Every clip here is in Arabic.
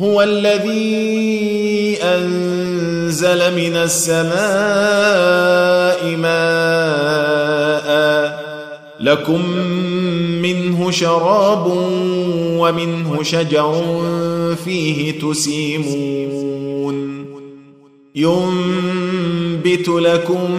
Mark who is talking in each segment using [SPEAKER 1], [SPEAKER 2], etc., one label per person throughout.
[SPEAKER 1] هو الذي أنزل من السماء ماء. لكم منه شراب ومنه شجر فيه تسيمون. ينبت لكم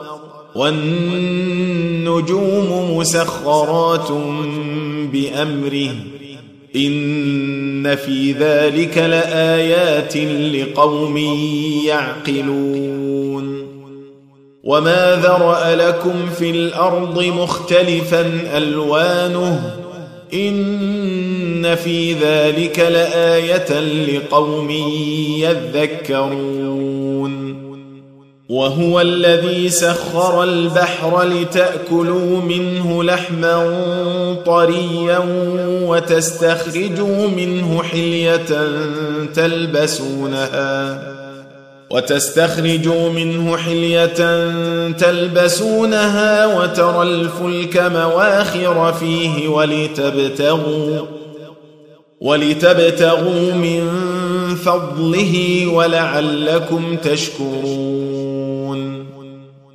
[SPEAKER 1] والنجوم مسخرات بأمره. إن في ذلك لآيات لقوم يعقلون. وما ذرأ لكم في الأرض مختلفا ألوانه. إن في ذلك لآية لقوم يذكرون. وهو الذي سخر البحر لتأكلوا منه لحما طريا وتستخرجوا منه حلية تلبسونها وتستخرجوا منه حلية تلبسونها وترى الفلك مواخر فيه ولتبتغوا ولتبتغوا من فضله ولعلكم تشكرون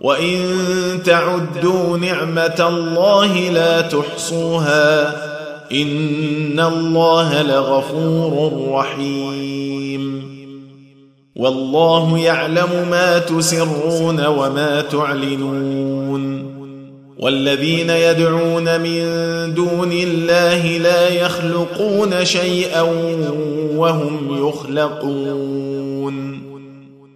[SPEAKER 1] وان تعدوا نعمه الله لا تحصوها ان الله لغفور رحيم والله يعلم ما تسرون وما تعلنون والذين يدعون من دون الله لا يخلقون شيئا وهم يخلقون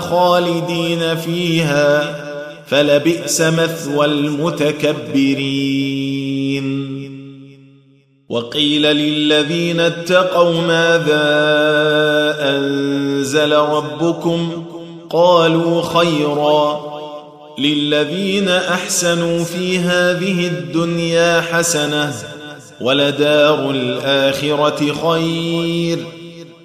[SPEAKER 1] خالدين فيها فلبئس مثوى المتكبرين. وقيل للذين اتقوا ماذا أنزل ربكم؟ قالوا خيرا. للذين أحسنوا في هذه الدنيا حسنة ولدار الآخرة خير.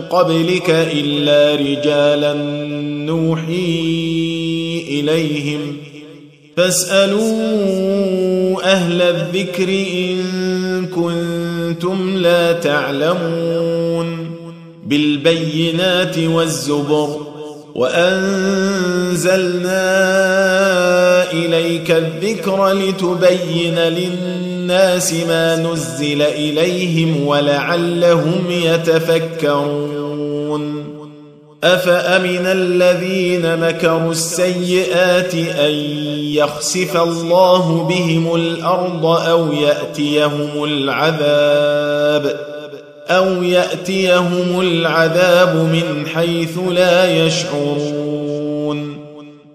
[SPEAKER 1] قبلك إلا رجالا نوحي إليهم. فاسألوا أهل الذكر إن كنتم لا تعلمون. بالبينات والزبر. وأنزلنا إليك الذكر لتبين للناس ما نزل إليهم ولعلهم يتفكرون. أفأمن الذين مكروا السيئات أن يخسف الله بهم الأرض أو يأتيهم العذاب أو يأتيهم العذاب من حيث لا يشعرون؟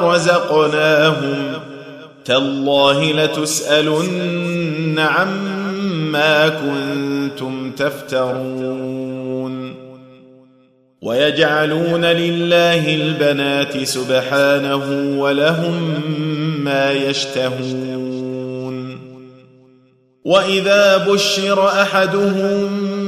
[SPEAKER 1] رزقناهم تالله لتسألن عما كنتم تفترون ويجعلون لله البنات سبحانه ولهم ما يشتهون وإذا بشر أحدهم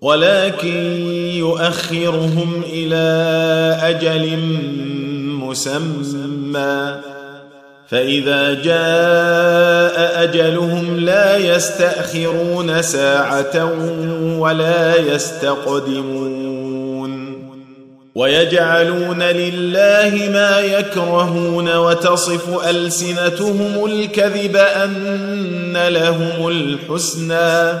[SPEAKER 1] ولكن يؤخرهم إلى أجل مسمى. فإذا جاء أجلهم لا يستأخرون ساعة ولا يستقدمون. ويجعلون لله ما يكرهون وتصف ألسنتهم الكذب أن لهم الحسنى.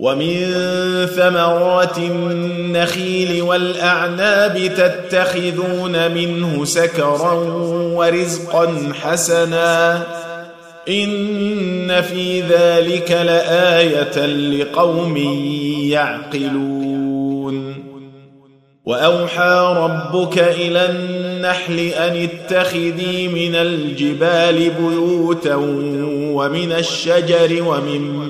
[SPEAKER 1] ومن ثمرات النخيل والأعناب تتخذون منه سكرا ورزقا حسنا. إن في ذلك لآية لقوم يعقلون. وأوحى ربك إلى النحل أن اتخذي من الجبال بيوتا ومن الشجر ومما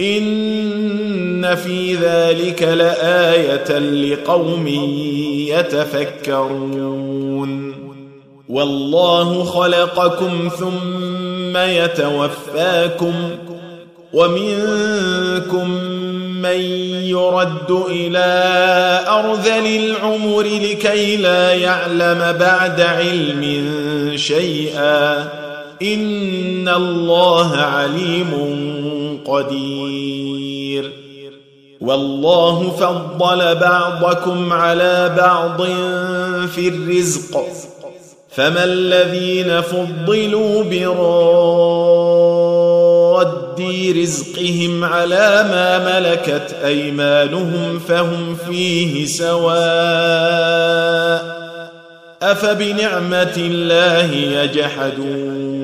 [SPEAKER 1] إن في ذلك لآية لقوم يتفكرون. والله خلقكم ثم يتوفاكم ومنكم من يرد إلى أرذل العمر لكي لا يعلم بعد علم شيئا. ان الله عليم قدير. والله فضل بعضكم على بعض في الرزق. فما الذين فضلوا براد رزقهم على ما ملكت ايمانهم فهم فيه سواء. افبنعمه الله يجحدون.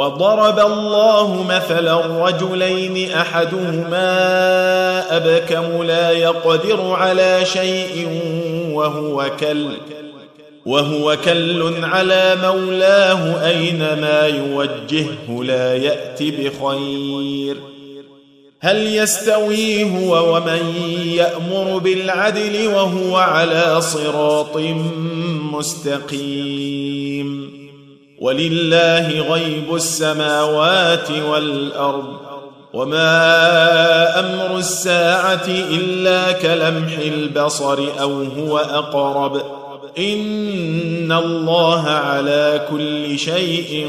[SPEAKER 1] وضرب الله مثلا رجلين أحدهما أبكم لا يقدر على شيء وهو كل وهو كل على مولاه أينما يوجهه لا يأت بخير. هل يستوي هو ومن يأمر بالعدل وهو على صراط مستقيم؟ ولله غيب السماوات والأرض وما أمر الساعة إلا كلمح البصر أو هو أقرب إن الله على كل شيء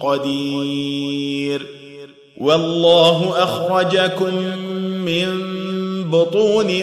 [SPEAKER 1] قدير والله أخرجكم من بطون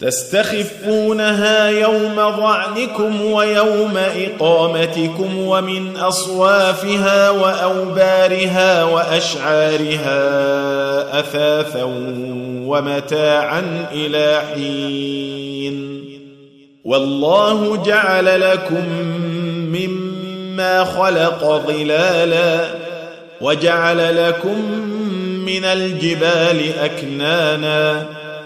[SPEAKER 1] تستخفونها يوم ظعنكم ويوم إقامتكم ومن أصوافها وأوبارها وأشعارها أثاثا ومتاعا إلى حين. والله جعل لكم مما خلق ظلالا وجعل لكم من الجبال أكنانا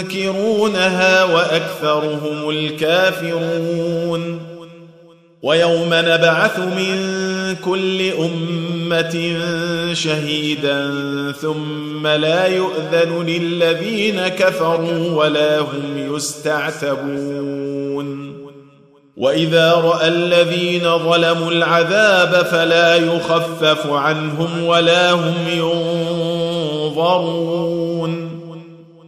[SPEAKER 1] ينكرونها وأكثرهم الكافرون. ويوم نبعث من كل أمة شهيدا ثم لا يؤذن للذين كفروا ولا هم يستعتبون. وإذا رأى الذين ظلموا العذاب فلا يخفف عنهم ولا هم ينظرون.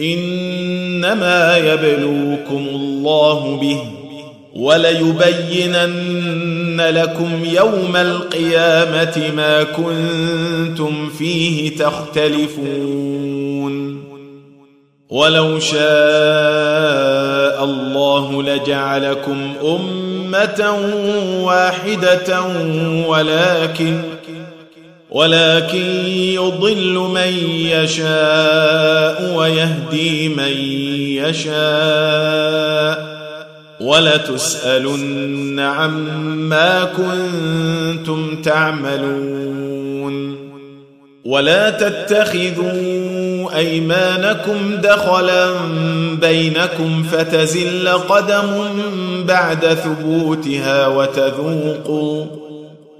[SPEAKER 1] إنما يبلوكم الله به وليبينن لكم يوم القيامة ما كنتم فيه تختلفون. ولو شاء الله لجعلكم أمة واحدة ولكن ولكن يضل من يشاء ويهدي من يشاء. ولتسألن عما كنتم تعملون. ولا تتخذوا أيمانكم دخلا بينكم فتزل قدم بعد ثبوتها وتذوقوا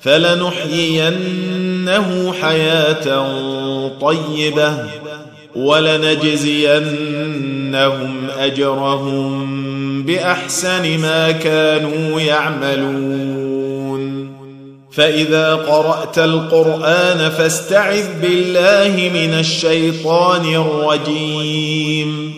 [SPEAKER 1] فلنحيينه حياة طيبة ولنجزينهم أجرهم بأحسن ما كانوا يعملون. فإذا قرأت القرآن فاستعذ بالله من الشيطان الرجيم.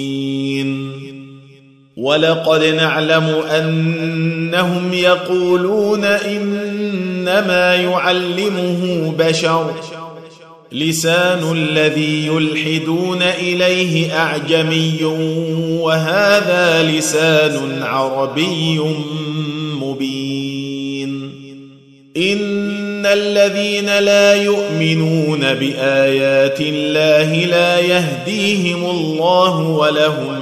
[SPEAKER 1] ولقد نعلم أنهم يقولون إنما يعلمه بشر لسان الذي يلحدون إليه أعجمي وهذا لسان عربي مبين إن الذين لا يؤمنون بآيات الله لا يهديهم الله ولهم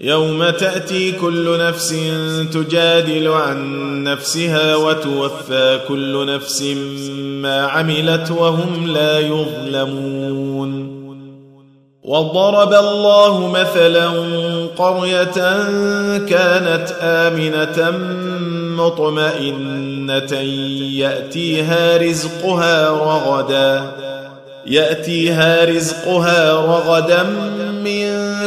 [SPEAKER 1] يوم تأتي كل نفس تجادل عن نفسها وتوفى كل نفس ما عملت وهم لا يظلمون. وضرب الله مثلا قرية كانت آمنة مطمئنة يأتيها رزقها رغدا يأتيها رزقها رغدا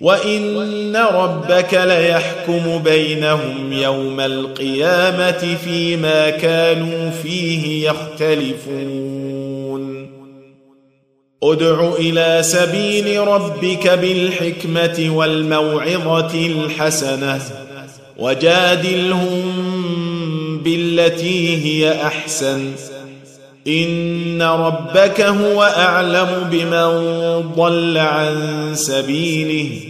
[SPEAKER 1] وان ربك ليحكم بينهم يوم القيامه فيما كانوا فيه يختلفون ادع إلى سبيل ربك بالحكمه والموعظه الحسنه وجادلهم بالتي هي احسن ان ربك هو اعلم بمن ضل عن سبيله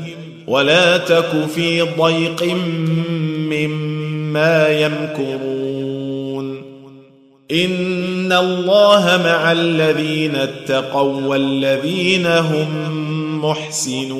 [SPEAKER 1] ولا تك في ضيق مما يمكرون. إن الله مع الذين اتقوا والذين هم محسنون.